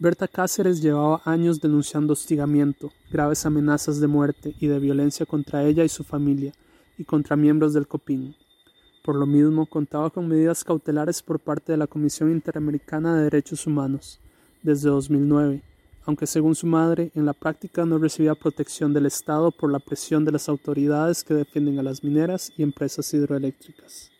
Berta Cáceres llevaba años denunciando hostigamiento, graves amenazas de muerte y de violencia contra ella y su familia, y contra miembros del COPIN. Por lo mismo, contaba con medidas cautelares por parte de la Comisión Interamericana de Derechos Humanos desde 2009, aunque según su madre, en la práctica no recibía protección del Estado por la presión de las autoridades que defienden a las mineras y empresas hidroeléctricas.